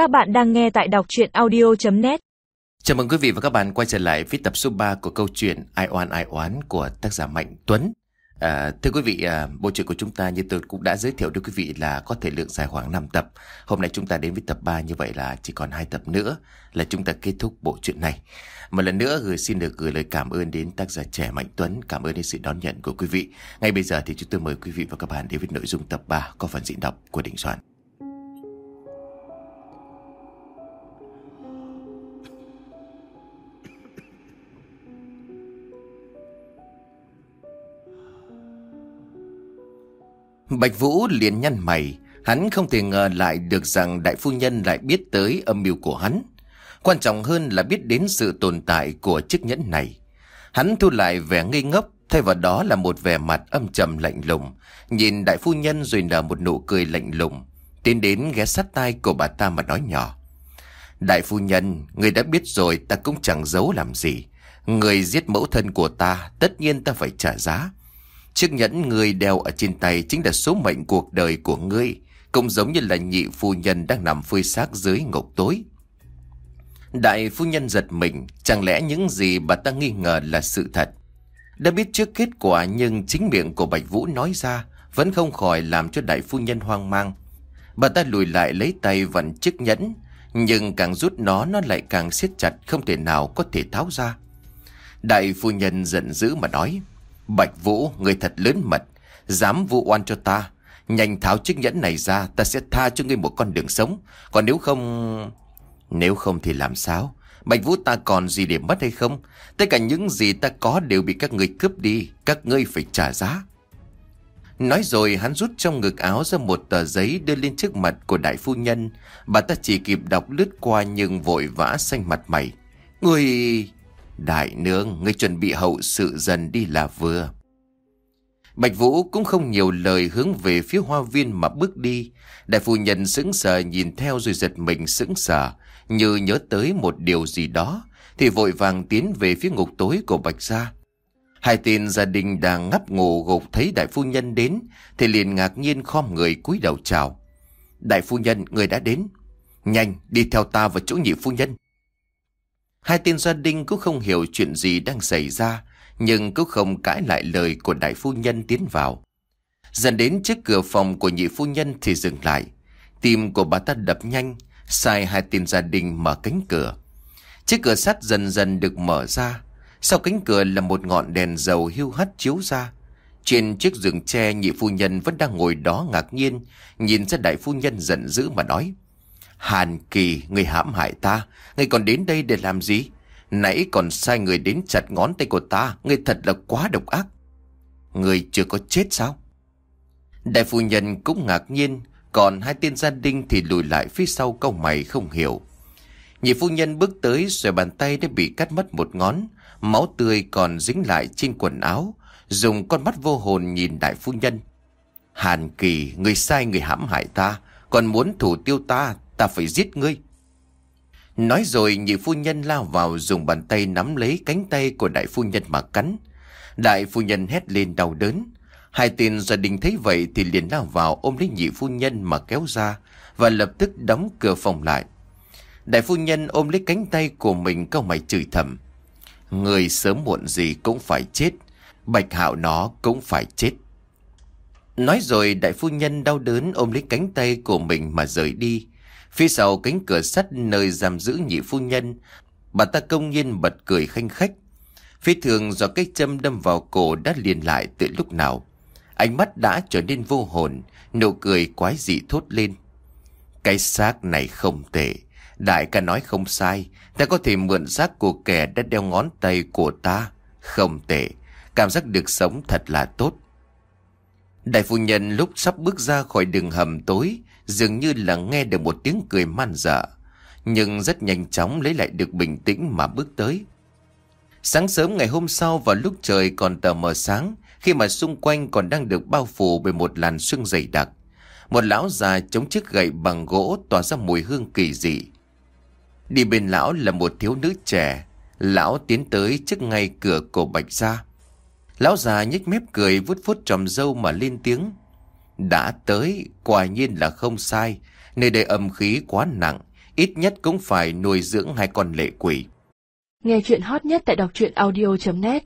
Các bạn đang nghe tại đọc chuyện audio.net Chào mừng quý vị và các bạn quay trở lại với tập số 3 của câu chuyện Ai oan ai oán của tác giả Mạnh Tuấn. À, thưa quý vị, à, bộ truyện của chúng ta như tôi cũng đã giới thiệu với quý vị là có thể lượng dài khoảng 5 tập. Hôm nay chúng ta đến với tập 3 như vậy là chỉ còn hai tập nữa là chúng ta kết thúc bộ truyện này. Một lần nữa gửi xin được gửi lời cảm ơn đến tác giả trẻ Mạnh Tuấn, cảm ơn đến sự đón nhận của quý vị. Ngay bây giờ thì chúng tôi mời quý vị và các bạn đến với nội dung tập 3 có phần diễn đọc của Đình Soạn. Bạch Vũ liền nhăn mày, hắn không thể ngờ lại được rằng đại phu nhân lại biết tới âm mưu của hắn. Quan trọng hơn là biết đến sự tồn tại của chiếc nhẫn này. Hắn thu lại vẻ ngây ngốc, thay vào đó là một vẻ mặt âm trầm lạnh lùng. Nhìn đại phu nhân rồi nở một nụ cười lạnh lùng, tiến đến ghé sát tai của bà ta mà nói nhỏ. Đại phu nhân, người đã biết rồi ta cũng chẳng giấu làm gì. Người giết mẫu thân của ta, tất nhiên ta phải trả giá. Chiếc nhẫn người đeo ở trên tay chính là số mệnh cuộc đời của ngươi, cũng giống như là nhị phu nhân đang nằm phơi xác dưới ngục tối. Đại phu nhân giật mình, chẳng lẽ những gì bà ta nghi ngờ là sự thật. Đã biết trước kết quả nhưng chính miệng của Bạch Vũ nói ra vẫn không khỏi làm cho đại phu nhân hoang mang. Bà ta lùi lại lấy tay vặn chiếc nhẫn, nhưng càng rút nó nó lại càng siết chặt không thể nào có thể tháo ra. Đại phu nhân giận dữ mà nói, Bạch Vũ, người thật lớn mật, dám vu oan cho ta. Nhanh tháo chiếc nhẫn này ra, ta sẽ tha cho ngươi một con đường sống. Còn nếu không... Nếu không thì làm sao? Bạch Vũ ta còn gì để mất hay không? Tất cả những gì ta có đều bị các ngươi cướp đi, các ngươi phải trả giá. Nói rồi hắn rút trong ngực áo ra một tờ giấy đưa lên trước mặt của đại phu nhân. Bà ta chỉ kịp đọc lướt qua nhưng vội vã xanh mặt mày. Người... Đại nương, ngươi chuẩn bị hậu sự dần đi là vừa. Bạch Vũ cũng không nhiều lời hướng về phía hoa viên mà bước đi. Đại phu nhân sững sờ nhìn theo rồi giật mình sững sờ, như nhớ tới một điều gì đó, thì vội vàng tiến về phía ngục tối của Bạch Gia. Hai tên gia đình đang ngắp ngủ gục thấy đại phu nhân đến, thì liền ngạc nhiên khom người cúi đầu chào. Đại phu nhân, người đã đến. Nhanh, đi theo ta vào chỗ nhị phu nhân. Hai tên gia đình cũng không hiểu chuyện gì đang xảy ra, nhưng cũng không cãi lại lời của đại phu nhân tiến vào. Dần đến trước cửa phòng của nhị phu nhân thì dừng lại. Tim của bà ta đập nhanh, sai hai tên gia đình mở cánh cửa. Chiếc cửa sắt dần dần được mở ra. Sau cánh cửa là một ngọn đèn dầu hưu hắt chiếu ra. Trên chiếc giường tre nhị phu nhân vẫn đang ngồi đó ngạc nhiên, nhìn ra đại phu nhân giận dữ mà nói. Hàn Kỳ, người hãm hại ta, người còn đến đây để làm gì? Nãy còn sai người đến chặt ngón tay của ta, người thật là quá độc ác. Người chưa có chết sao? Đại phu nhân cũng ngạc nhiên, còn hai tên gia đình thì lùi lại phía sau câu mày không hiểu. Nhị phu nhân bước tới rồi bàn tay đã bị cắt mất một ngón, máu tươi còn dính lại trên quần áo, dùng con mắt vô hồn nhìn đại phu nhân. Hàn Kỳ, người sai người hãm hại ta, còn muốn thủ tiêu ta, ta phải giết ngươi. Nói rồi nhị phu nhân lao vào dùng bàn tay nắm lấy cánh tay của đại phu nhân mà cắn. Đại phu nhân hét lên đau đớn. Hai tên gia đình thấy vậy thì liền lao vào ôm lấy nhị phu nhân mà kéo ra và lập tức đóng cửa phòng lại. Đại phu nhân ôm lấy cánh tay của mình câu mày chửi thầm. Người sớm muộn gì cũng phải chết, bạch hạo nó cũng phải chết. Nói rồi đại phu nhân đau đớn ôm lấy cánh tay của mình mà rời đi. Phía sau cánh cửa sắt nơi giam giữ nhị phu nhân, bà ta công nhiên bật cười khanh khách. Phía thường do cái châm đâm vào cổ đã liền lại từ lúc nào. Ánh mắt đã trở nên vô hồn, nụ cười quái dị thốt lên. Cái xác này không tệ, đại ca nói không sai, ta có thể mượn xác của kẻ đã đeo ngón tay của ta. Không tệ, cảm giác được sống thật là tốt. Đại phu nhân lúc sắp bước ra khỏi đường hầm tối, dường như là nghe được một tiếng cười man dợ, nhưng rất nhanh chóng lấy lại được bình tĩnh mà bước tới. Sáng sớm ngày hôm sau vào lúc trời còn tờ mờ sáng, khi mà xung quanh còn đang được bao phủ bởi một làn sương dày đặc, một lão già chống chiếc gậy bằng gỗ tỏa ra mùi hương kỳ dị. Đi bên lão là một thiếu nữ trẻ, lão tiến tới trước ngay cửa cổ bạch ra. Lão già nhếch mép cười vút phút tròm dâu mà lên tiếng. Đã tới, quả nhiên là không sai. Nơi đây âm khí quá nặng, ít nhất cũng phải nuôi dưỡng hai con lệ quỷ. Nghe chuyện hot nhất tại đọc truyện audio.net